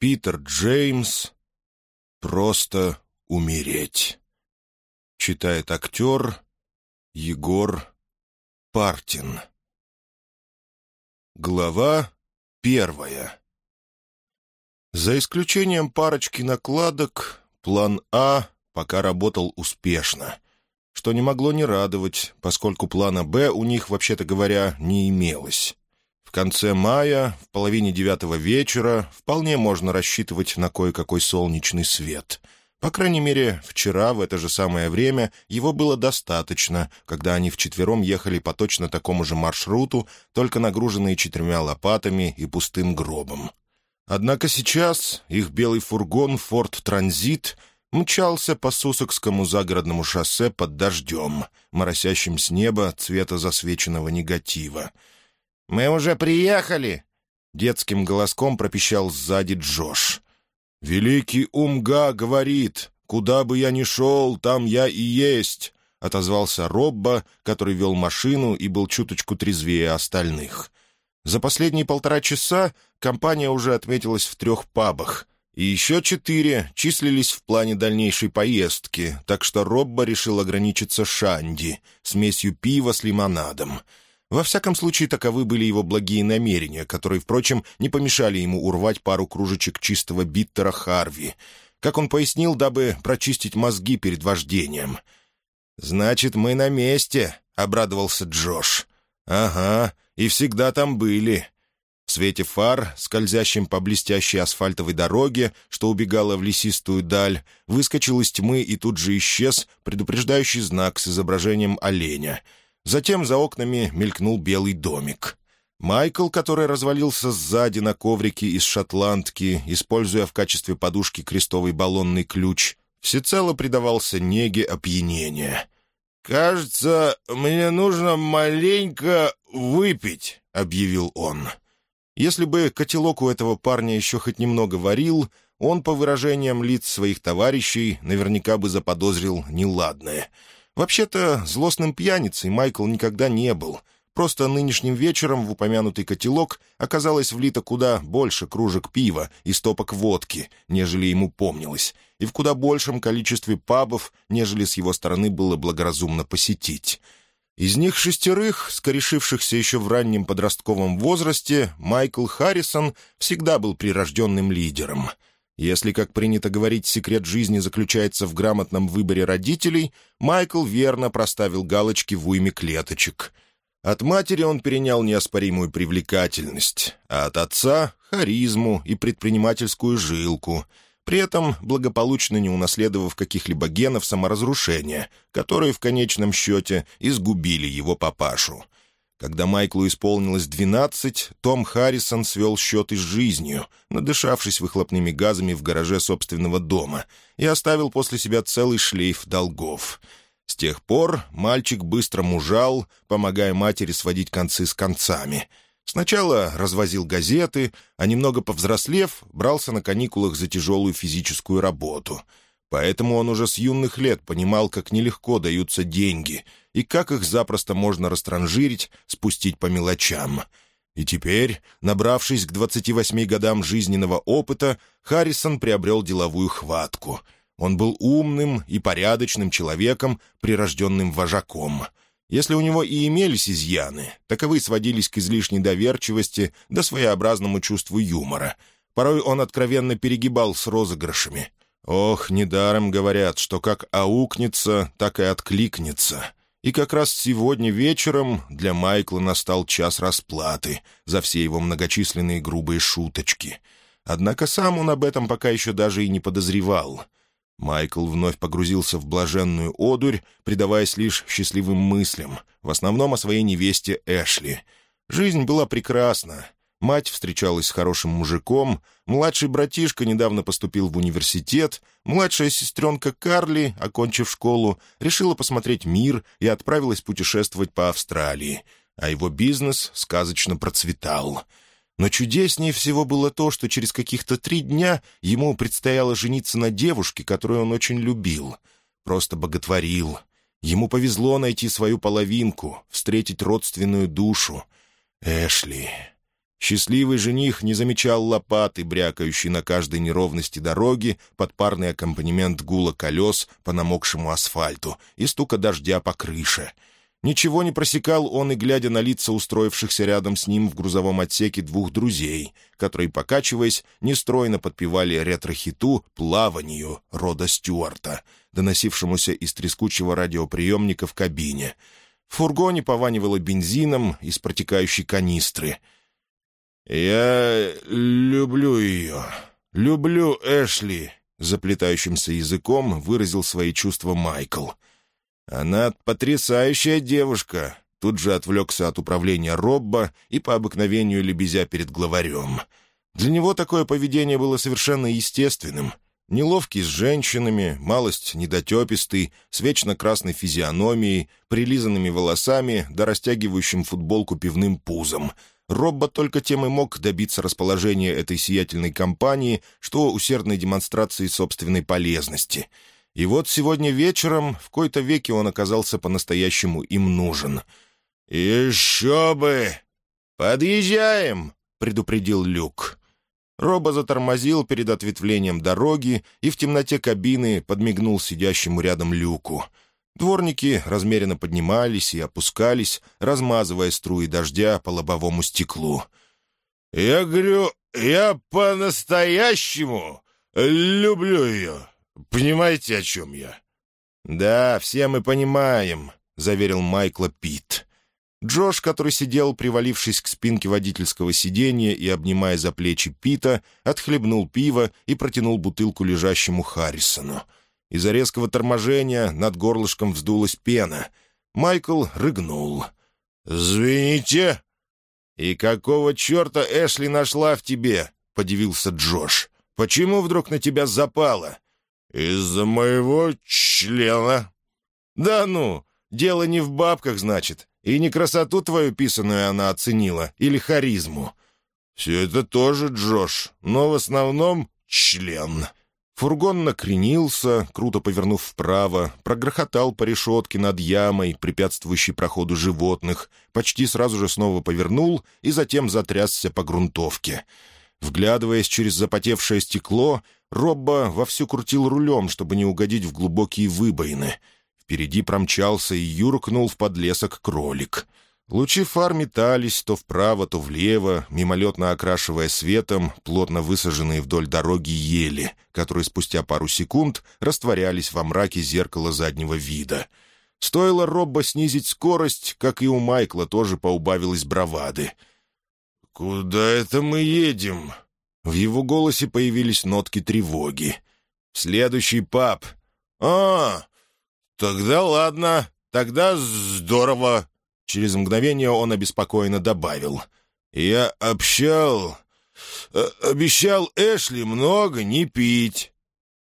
Питер Джеймс «Просто умереть». Читает актер Егор Партин. Глава первая. За исключением парочки накладок, план А пока работал успешно, что не могло не радовать, поскольку плана Б у них, вообще-то говоря, не имелось. В конце мая, в половине девятого вечера, вполне можно рассчитывать на кое-какой солнечный свет. По крайней мере, вчера в это же самое время его было достаточно, когда они вчетвером ехали по точно такому же маршруту, только нагруженные четырьмя лопатами и пустым гробом. Однако сейчас их белый фургон «Форд Транзит» мчался по Сусокскому загородному шоссе под дождем, моросящим с неба цвета засвеченного негатива — «Мы уже приехали!» — детским голоском пропищал сзади Джош. «Великий Умга говорит, куда бы я ни шел, там я и есть!» — отозвался Робба, который вел машину и был чуточку трезвее остальных. За последние полтора часа компания уже отметилась в трех пабах, и еще четыре числились в плане дальнейшей поездки, так что Робба решил ограничиться шанди, смесью пива с лимонадом — во всяком случае, таковы были его благие намерения, которые, впрочем, не помешали ему урвать пару кружечек чистого биттера Харви, как он пояснил, дабы прочистить мозги перед вождением. «Значит, мы на месте», — обрадовался Джош. «Ага, и всегда там были». В свете фар, скользящим по блестящей асфальтовой дороге, что убегала в лесистую даль, выскочил из тьмы и тут же исчез предупреждающий знак с изображением оленя — Затем за окнами мелькнул белый домик. Майкл, который развалился сзади на коврике из шотландки, используя в качестве подушки крестовый баллонный ключ, всецело предавался неге опьянения. «Кажется, мне нужно маленько выпить», — объявил он. Если бы котелок у этого парня еще хоть немного варил, он, по выражениям лиц своих товарищей, наверняка бы заподозрил неладное — Вообще-то, злостным пьяницей Майкл никогда не был. Просто нынешним вечером в упомянутый котелок оказалось влито куда больше кружек пива и стопок водки, нежели ему помнилось, и в куда большем количестве пабов, нежели с его стороны было благоразумно посетить. Из них шестерых, скорешившихся еще в раннем подростковом возрасте, Майкл Харрисон всегда был прирожденным лидером — если, как принято говорить, секрет жизни заключается в грамотном выборе родителей, Майкл верно проставил галочки в уйме клеточек. От матери он перенял неоспоримую привлекательность, а от отца — харизму и предпринимательскую жилку, при этом благополучно не унаследовав каких-либо генов саморазрушения, которые в конечном счете изгубили его папашу — когда Майклу исполнилось двенадцать, Том Харрисон свел счеты с жизнью, надышавшись выхлопными газами в гараже собственного дома, и оставил после себя целый шлейф долгов. С тех пор мальчик быстро мужал, помогая матери сводить концы с концами. Сначала развозил газеты, а немного повзрослев, брался на каникулах за тяжелую физическую работу — Поэтому он уже с юных лет понимал, как нелегко даются деньги и как их запросто можно растранжирить, спустить по мелочам. И теперь, набравшись к 28 годам жизненного опыта, Харрисон приобрел деловую хватку. Он был умным и порядочным человеком, прирожденным вожаком. Если у него и имелись изъяны, таковы сводились к излишней доверчивости да своеобразному чувству юмора. Порой он откровенно перегибал с розыгрышами, Ох, недаром говорят, что как аукнется, так и откликнется. И как раз сегодня вечером для Майкла настал час расплаты за все его многочисленные грубые шуточки. Однако сам он об этом пока еще даже и не подозревал. Майкл вновь погрузился в блаженную одурь, предаваясь лишь счастливым мыслям, в основном о своей невесте Эшли. Жизнь была прекрасна, Мать встречалась с хорошим мужиком, младший братишка недавно поступил в университет, младшая сестренка Карли, окончив школу, решила посмотреть мир и отправилась путешествовать по Австралии, а его бизнес сказочно процветал. Но чудеснее всего было то, что через каких-то три дня ему предстояло жениться на девушке, которую он очень любил, просто боготворил. Ему повезло найти свою половинку, встретить родственную душу. Эшли... Счастливый жених не замечал лопаты, брякающей на каждой неровности дороги, под парный аккомпанемент гула колес по намокшему асфальту и стука дождя по крыше. Ничего не просекал он и, глядя на лица устроившихся рядом с ним в грузовом отсеке двух друзей, которые, покачиваясь, нестройно подпевали ретро-хиту «Плаванию» рода Стюарта, доносившемуся из трескучего радиоприемника в кабине. В фургоне пованивало бензином из протекающей канистры — «Я люблю ее. Люблю Эшли», — заплетающимся языком выразил свои чувства Майкл. «Она потрясающая девушка», — тут же отвлекся от управления Робба и по обыкновению лебезя перед главарем. Для него такое поведение было совершенно естественным. Неловкий с женщинами, малость недотепистый, с вечно красной физиономией, прилизанными волосами да растягивающим футболку пивным пузом — Робба только тем и мог добиться расположения этой сиятельной компании, что усердной демонстрации собственной полезности. И вот сегодня вечером в кои-то веке он оказался по-настоящему им нужен. «Еще бы!» «Подъезжаем!» — предупредил Люк. Роба затормозил перед ответвлением дороги и в темноте кабины подмигнул сидящему рядом Люку — Дворники размеренно поднимались и опускались, размазывая струи дождя по лобовому стеклу. «Я говорю, я по-настоящему люблю ее. Понимаете, о чем я?» «Да, все мы понимаем», — заверил Майкла Питт. Джош, который сидел, привалившись к спинке водительского сиденья и обнимая за плечи Пита, отхлебнул пиво и протянул бутылку лежащему Харрисону. Из-за резкого торможения над горлышком вздулась пена. Майкл рыгнул. «Извините!» «И какого черта Эшли нашла в тебе?» — подивился Джош. «Почему вдруг на тебя запало?» «Из-за моего члена». «Да ну, дело не в бабках, значит, и не красоту твою писаную она оценила, или харизму». «Все это тоже Джош, но в основном член». Фургон накренился, круто повернув вправо, прогрохотал по решетке над ямой, препятствующей проходу животных, почти сразу же снова повернул и затем затрясся по грунтовке. Вглядываясь через запотевшее стекло, Робба вовсю крутил рулем, чтобы не угодить в глубокие выбоины. Впереди промчался и юркнул в подлесок кролик — Лучи фар метались то вправо, то влево, мимолетно окрашивая светом плотно высаженные вдоль дороги ели, которые спустя пару секунд растворялись во мраке зеркала заднего вида. Стоило Робба снизить скорость, как и у Майкла тоже поубавилось бравады. «Куда это мы едем?» В его голосе появились нотки тревоги. «Следующий пап». «А, тогда ладно, тогда здорово», Через мгновение он обеспокоенно добавил. «Я общал... Э, обещал Эшли много не пить».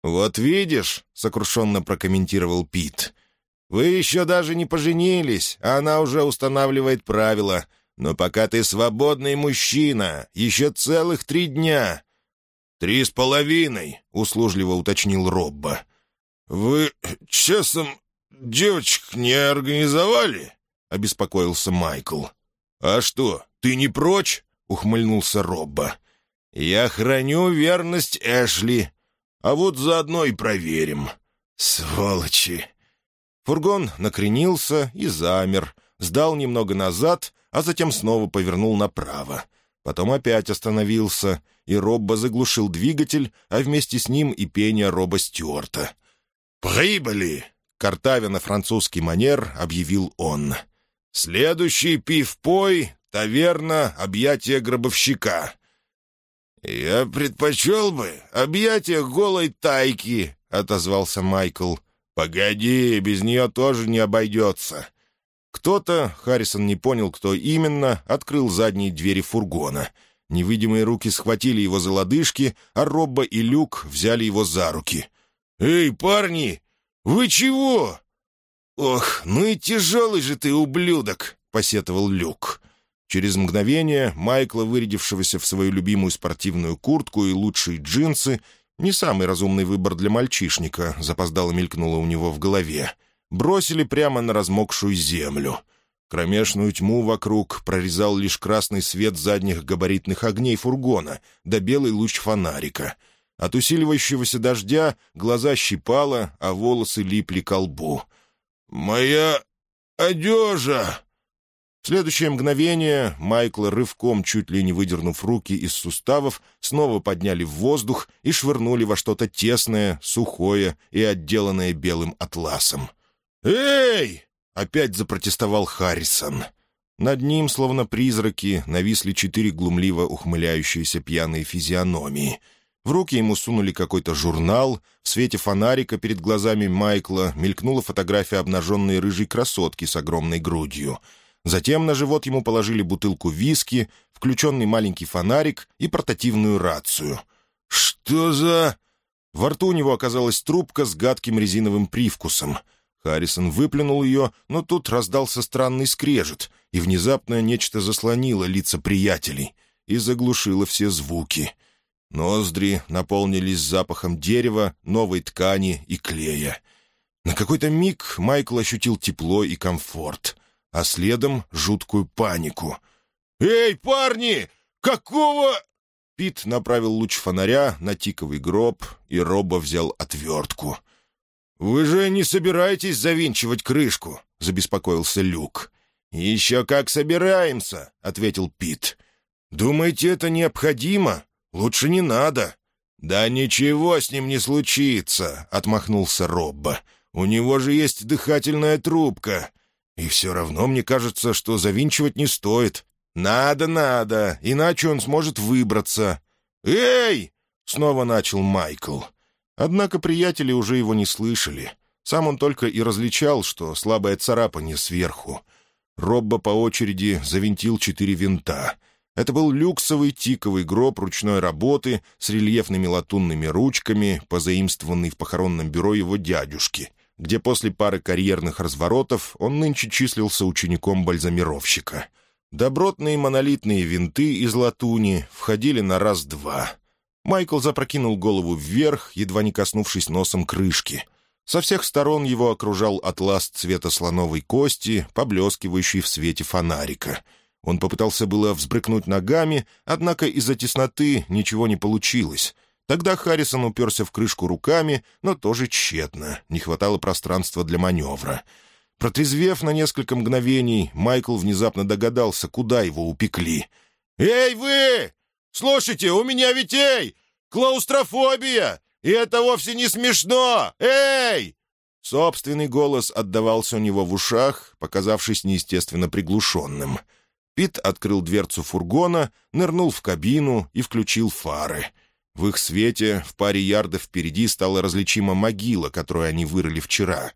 «Вот видишь», — сокрушенно прокомментировал Пит, — «вы еще даже не поженились, а она уже устанавливает правила. Но пока ты свободный мужчина, еще целых три дня». «Три с половиной», — услужливо уточнил Робба. «Вы часом девочек не организовали?» — обеспокоился Майкл. «А что, ты не прочь?» — ухмыльнулся Робба. «Я храню верность Эшли, а вот заодно и проверим. Сволочи!» Фургон накренился и замер, сдал немного назад, а затем снова повернул направо. Потом опять остановился, и Робба заглушил двигатель, а вместе с ним и пение Роба Стюарта. «Прибыли!» — картавя на французский манер объявил он. Следующий пив-пой — таверна объятия гробовщика. «Я предпочел бы объятия голой тайки», — отозвался Майкл. «Погоди, без нее тоже не обойдется». Кто-то, Харрисон не понял, кто именно, открыл задние двери фургона. Невидимые руки схватили его за лодыжки, а Робба и Люк взяли его за руки. «Эй, парни, вы чего?» «Ох, ну и тяжелый же ты, ублюдок!» — посетовал Люк. Через мгновение Майкла, вырядившегося в свою любимую спортивную куртку и лучшие джинсы, не самый разумный выбор для мальчишника, запоздало мелькнуло у него в голове, бросили прямо на размокшую землю. Кромешную тьму вокруг прорезал лишь красный свет задних габаритных огней фургона да белый луч фонарика. От усиливающегося дождя глаза щипало, а волосы липли к лбу. «Моя одежа!» В следующее мгновение Майкл, рывком, чуть ли не выдернув руки из суставов, снова подняли в воздух и швырнули во что-то тесное, сухое и отделанное белым атласом. «Эй!» — опять запротестовал Харрисон. Над ним, словно призраки, нависли четыре глумливо ухмыляющиеся пьяные физиономии. В руки ему сунули какой-то журнал, в свете фонарика перед глазами Майкла мелькнула фотография обнаженной рыжей красотки с огромной грудью. Затем на живот ему положили бутылку виски, включенный маленький фонарик и портативную рацию. «Что за...» Во рту у него оказалась трубка с гадким резиновым привкусом — Харрисон выплюнул ее, но тут раздался странный скрежет, и внезапно нечто заслонило лица приятелей и заглушило все звуки. Ноздри наполнились запахом дерева, новой ткани и клея. На какой-то миг Майкл ощутил тепло и комфорт, а следом — жуткую панику. «Эй, парни! Какого...» Пит направил луч фонаря на тиковый гроб, и Робо взял отвертку — «Вы же не собираетесь завинчивать крышку?» — забеспокоился Люк. «Еще как собираемся», — ответил Пит. «Думаете, это необходимо? Лучше не надо». «Да ничего с ним не случится», — отмахнулся Робба. «У него же есть дыхательная трубка. И все равно мне кажется, что завинчивать не стоит. Надо, надо, иначе он сможет выбраться». «Эй!» — снова начал Майкл. Однако приятели уже его не слышали. Сам он только и различал, что слабое царапание сверху. Робба по очереди завинтил четыре винта. Это был люксовый тиковый гроб ручной работы с рельефными латунными ручками, позаимствованный в похоронном бюро его дядюшки, где после пары карьерных разворотов он нынче числился учеником бальзамировщика. Добротные монолитные винты из латуни входили на раз-два — Майкл запрокинул голову вверх, едва не коснувшись носом крышки. Со всех сторон его окружал атлас цвета слоновой кости, поблескивающий в свете фонарика. Он попытался было взбрыкнуть ногами, однако из-за тесноты ничего не получилось. Тогда Харрисон уперся в крышку руками, но тоже тщетно, не хватало пространства для маневра. Протрезвев на несколько мгновений, Майкл внезапно догадался, куда его упекли. «Эй, вы! Слушайте, у меня ведь, эй, клаустрофобия! И это вовсе не смешно! Эй!» Собственный голос отдавался у него в ушах, показавшись неестественно приглушенным. Пит открыл дверцу фургона, нырнул в кабину и включил фары. В их свете в паре ярдов впереди стала различима могила, которую они вырыли вчера.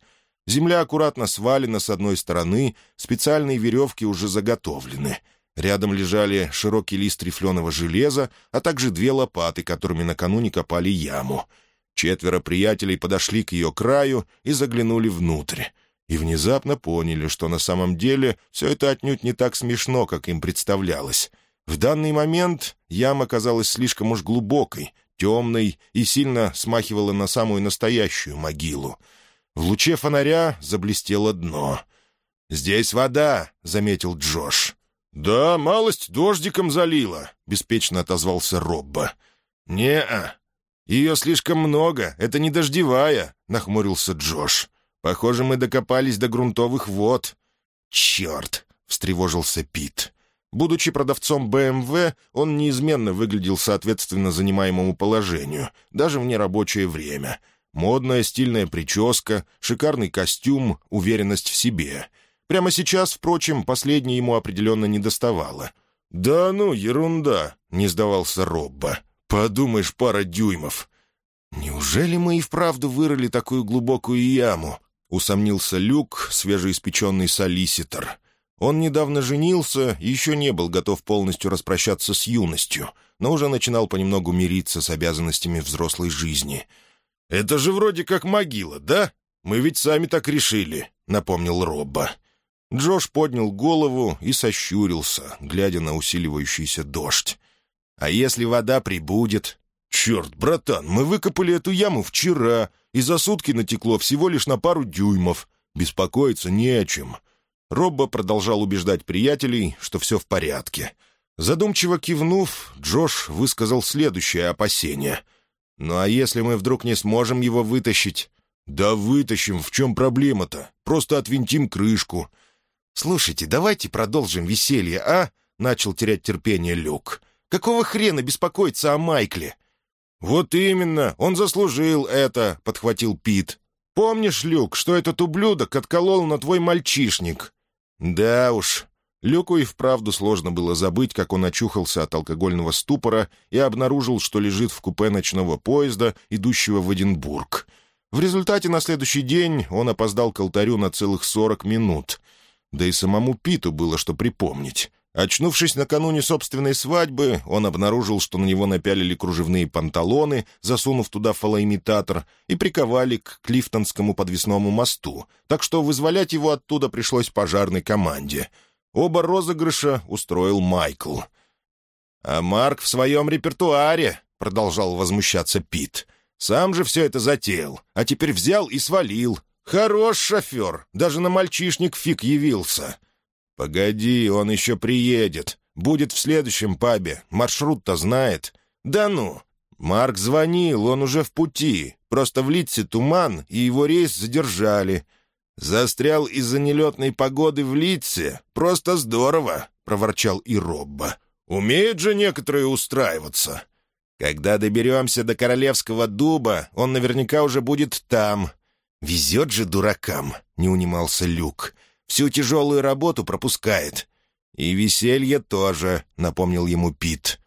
Земля аккуратно свалена с одной стороны, специальные веревки уже заготовлены — Рядом лежали широкий лист рифленого железа, а также две лопаты, которыми накануне копали яму. Четверо приятелей подошли к ее краю и заглянули внутрь. И внезапно поняли, что на самом деле все это отнюдь не так смешно, как им представлялось. В данный момент яма казалась слишком уж глубокой, темной и сильно смахивала на самую настоящую могилу. В луче фонаря заблестело дно. «Здесь вода», — заметил Джош. «Да, малость дождиком залила», — беспечно отозвался Робба. «Не-а. Ее слишком много, это не дождевая», — нахмурился Джош. «Похоже, мы докопались до грунтовых вод». «Черт!» — встревожился Пит. Будучи продавцом БМВ, он неизменно выглядел соответственно занимаемому положению, даже в нерабочее время. Модная стильная прическа, шикарный костюм, уверенность в себе — Прямо сейчас, впрочем, последнее ему определенно не доставало. «Да ну, ерунда!» — не сдавался Робба. «Подумаешь, пара дюймов!» «Неужели мы и вправду вырыли такую глубокую яму?» — усомнился Люк, свежеиспеченный солиситор. Он недавно женился и еще не был готов полностью распрощаться с юностью, но уже начинал понемногу мириться с обязанностями взрослой жизни. «Это же вроде как могила, да? Мы ведь сами так решили», — напомнил Робба. Джош поднял голову и сощурился, глядя на усиливающийся дождь. «А если вода прибудет?» «Черт, братан, мы выкопали эту яму вчера, и за сутки натекло всего лишь на пару дюймов. Беспокоиться не о чем». Робба продолжал убеждать приятелей, что все в порядке. Задумчиво кивнув, Джош высказал следующее опасение. «Ну а если мы вдруг не сможем его вытащить?» «Да вытащим, в чем проблема-то? Просто отвинтим крышку». «Слушайте, давайте продолжим веселье, а?» — начал терять терпение Люк. «Какого хрена беспокоиться о Майкле?» «Вот именно, он заслужил это», — подхватил Пит. «Помнишь, Люк, что этот ублюдок отколол на твой мальчишник?» «Да уж». Люку и вправду сложно было забыть, как он очухался от алкогольного ступора и обнаружил, что лежит в купе ночного поезда, идущего в Эдинбург. В результате на следующий день он опоздал к алтарю на целых сорок минут. Да и самому Питу было что припомнить. Очнувшись накануне собственной свадьбы, он обнаружил, что на него напялили кружевные панталоны, засунув туда фалоимитатор, и приковали к Клифтонскому подвесному мосту, так что вызволять его оттуда пришлось пожарной команде. Оба розыгрыша устроил Майкл. «А Марк в своем репертуаре», — продолжал возмущаться Пит. «Сам же все это затеял, а теперь взял и свалил. Хорош шофер, даже на мальчишник фиг явился». «Погоди, он еще приедет. Будет в следующем пабе. Маршрут-то знает». «Да ну!» «Марк звонил, он уже в пути. Просто в Литсе туман, и его рейс задержали». «Застрял из-за нелетной погоды в Литсе? Просто здорово!» — проворчал и Робба. «Умеют же некоторые устраиваться. Когда доберемся до Королевского дуба, он наверняка уже будет там». «Везет же дуракам!» — не унимался Люк. Всю тяжелую работу пропускает. И веселье тоже», — напомнил ему Пит.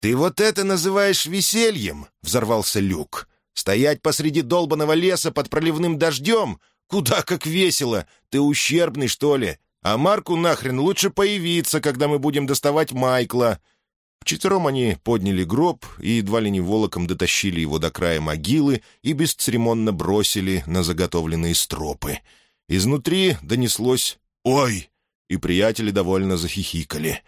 «Ты вот это называешь весельем?» — взорвался Люк. «Стоять посреди долбанного леса под проливным дождем? Куда как весело! Ты ущербный, что ли? А Марку нахрен лучше появиться, когда мы будем доставать Майкла». Вчетвером они подняли гроб и едва ли не волоком дотащили его до края могилы и бесцеремонно бросили на заготовленные стропы — Изнутри донеслось «Ой!» и приятели довольно захихикали.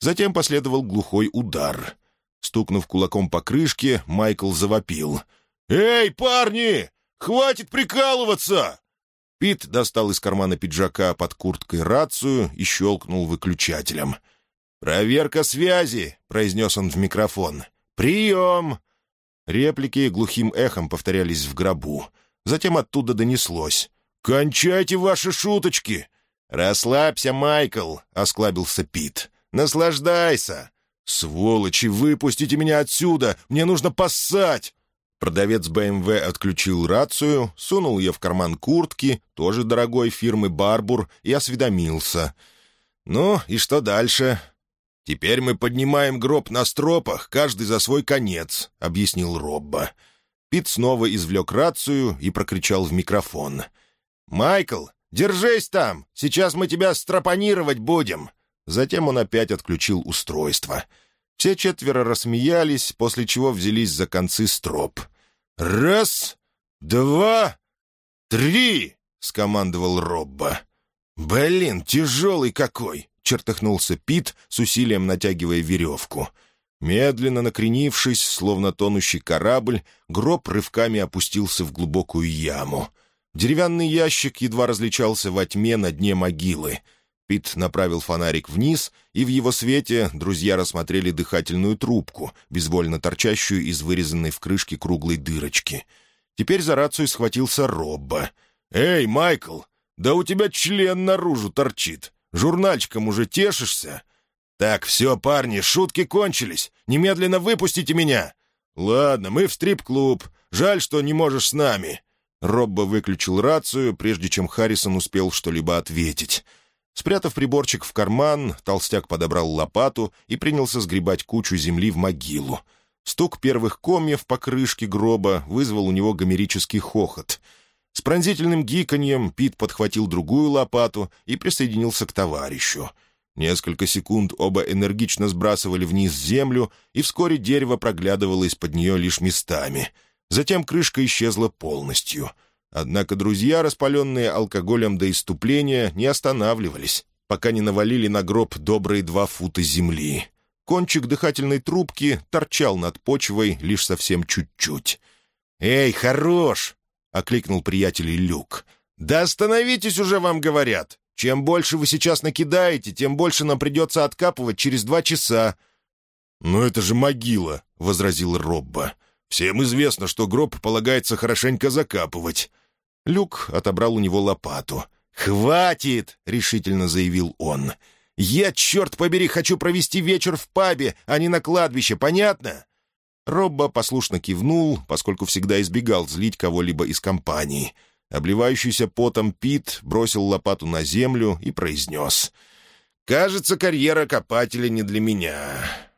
Затем последовал глухой удар. Стукнув кулаком по крышке, Майкл завопил. «Эй, парни! Хватит прикалываться!» Пит достал из кармана пиджака под курткой рацию и щелкнул выключателем. «Проверка связи!» — произнес он в микрофон. «Прием!» Реплики глухим эхом повторялись в гробу. Затем оттуда донеслось. «Кончайте ваши шуточки!» «Расслабься, Майкл!» — осклабился Пит. «Наслаждайся!» «Сволочи, выпустите меня отсюда! Мне нужно поссать!» Продавец БМВ отключил рацию, сунул ее в карман куртки, тоже дорогой фирмы «Барбур», и осведомился. «Ну, и что дальше?» «Теперь мы поднимаем гроб на стропах, каждый за свой конец», — объяснил Робба. Пит снова извлек рацию и прокричал в микрофон. «Майкл, держись там! Сейчас мы тебя стропонировать будем!» Затем он опять отключил устройство. Все четверо рассмеялись, после чего взялись за концы строп. «Раз, два, три!» — скомандовал Робба. «Блин, тяжелый какой!» — чертыхнулся Пит, с усилием натягивая веревку. Медленно накренившись, словно тонущий корабль, гроб рывками опустился в глубокую яму. Деревянный ящик едва различался во тьме на дне могилы. Пит направил фонарик вниз, и в его свете друзья рассмотрели дыхательную трубку, безвольно торчащую из вырезанной в крышке круглой дырочки. Теперь за рацию схватился Робба. «Эй, Майкл, да у тебя член наружу торчит. Журнальчиком уже тешишься?» «Так, все, парни, шутки кончились. Немедленно выпустите меня!» «Ладно, мы в стрип-клуб. Жаль, что не можешь с нами. Роббо выключил рацию, прежде чем Харрисон успел что-либо ответить. Спрятав приборчик в карман, толстяк подобрал лопату и принялся сгребать кучу земли в могилу. Стук первых комьев по крышке гроба вызвал у него гомерический хохот. С пронзительным гиканьем Пит подхватил другую лопату и присоединился к товарищу. Несколько секунд оба энергично сбрасывали вниз землю, и вскоре дерево проглядывало из-под нее лишь местами — Затем крышка исчезла полностью. Однако друзья, распаленные алкоголем до иступления, не останавливались, пока не навалили на гроб добрые два фута земли. Кончик дыхательной трубки торчал над почвой лишь совсем чуть-чуть. «Эй, хорош!» — окликнул приятель Люк. «Да остановитесь уже, вам говорят! Чем больше вы сейчас накидаете, тем больше нам придется откапывать через два часа». «Но это же могила», — возразил Робба. «Всем известно, что гроб полагается хорошенько закапывать». Люк отобрал у него лопату. «Хватит!» — решительно заявил он. «Я, черт побери, хочу провести вечер в пабе, а не на кладбище, понятно?» Робба послушно кивнул, поскольку всегда избегал злить кого-либо из компании — Обливающийся потом Пит бросил лопату на землю и произнес. «Кажется, карьера копателя не для меня».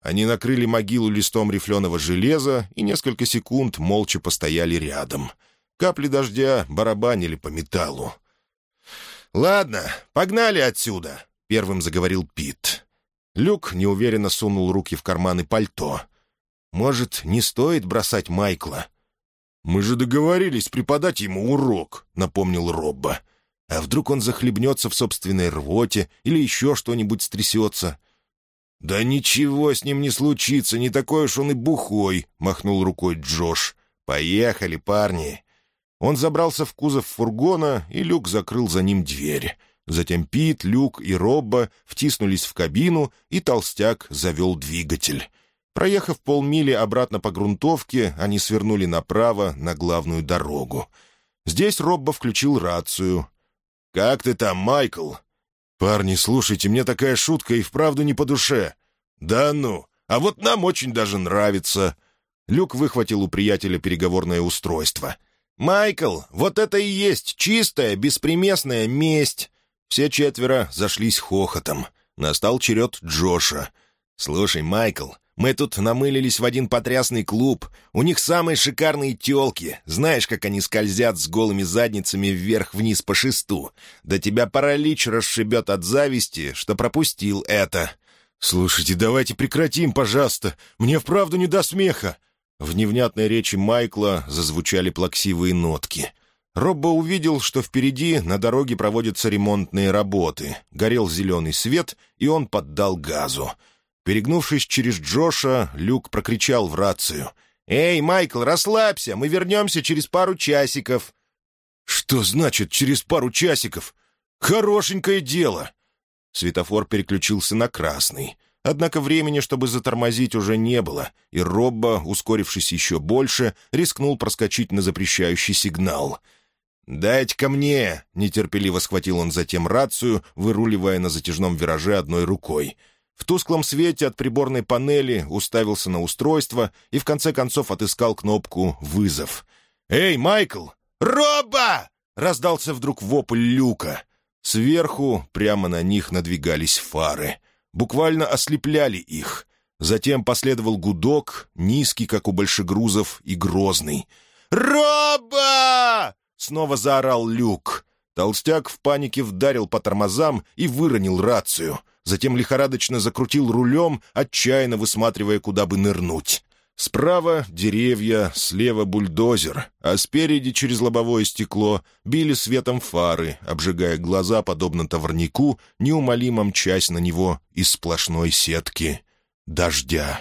Они накрыли могилу листом рифленого железа и несколько секунд молча постояли рядом. Капли дождя барабанили по металлу. «Ладно, погнали отсюда», — первым заговорил Пит. Люк неуверенно сунул руки в карманы пальто. «Может, не стоит бросать Майкла?» «Мы же договорились преподать ему урок», — напомнил Робба. «А вдруг он захлебнется в собственной рвоте или еще что-нибудь стрясется?» «Да ничего с ним не случится, не такой уж он и бухой», — махнул рукой Джош. «Поехали, парни». Он забрался в кузов фургона, и Люк закрыл за ним дверь. Затем Пит, Люк и Робба втиснулись в кабину, и толстяк завел двигатель. Проехав полмили обратно по грунтовке, они свернули направо на главную дорогу. Здесь Робба включил рацию. «Как ты там, Майкл?» «Парни, слушайте, мне такая шутка и вправду не по душе». «Да ну, а вот нам очень даже нравится». Люк выхватил у приятеля переговорное устройство. «Майкл, вот это и есть чистая, беспримесная месть!» Все четверо зашлись хохотом. Настал черед Джоша. «Слушай, Майкл, мы тут намылились в один потрясный клуб. У них самые шикарные тёлки. Знаешь, как они скользят с голыми задницами вверх-вниз по шесту. Да тебя паралич расшибет от зависти, что пропустил это. «Слушайте, давайте прекратим, пожалуйста. Мне вправду не до смеха». В невнятной речи Майкла зазвучали плаксивые нотки. Роббо увидел, что впереди на дороге проводятся ремонтные работы. Горел зеленый свет, и он поддал газу. Перегнувшись через Джоша, Люк прокричал в рацию. «Эй, Майкл, расслабься, мы вернемся через пару часиков». «Что значит «через пару часиков»? Хорошенькое дело!» Светофор переключился на красный. Однако времени, чтобы затормозить, уже не было, и Робба, ускорившись еще больше, рискнул проскочить на запрещающий сигнал. «Дайте ко мне!» — нетерпеливо схватил он затем рацию, выруливая на затяжном вираже одной рукой — в тусклом свете от приборной панели уставился на устройство и в конце концов отыскал кнопку «Вызов». «Эй, Майкл!» «Роба!» — раздался вдруг вопль люка. Сверху прямо на них надвигались фары. Буквально ослепляли их. Затем последовал гудок, низкий, как у большегрузов, и грозный. «Роба!» — снова заорал люк. Толстяк в панике вдарил по тормозам и выронил рацию — затем лихорадочно закрутил рулем, отчаянно высматривая, куда бы нырнуть. Справа — деревья, слева — бульдозер, а спереди, через лобовое стекло, били светом фары, обжигая глаза, подобно товарнику, неумолимо мчась на него из сплошной сетки дождя.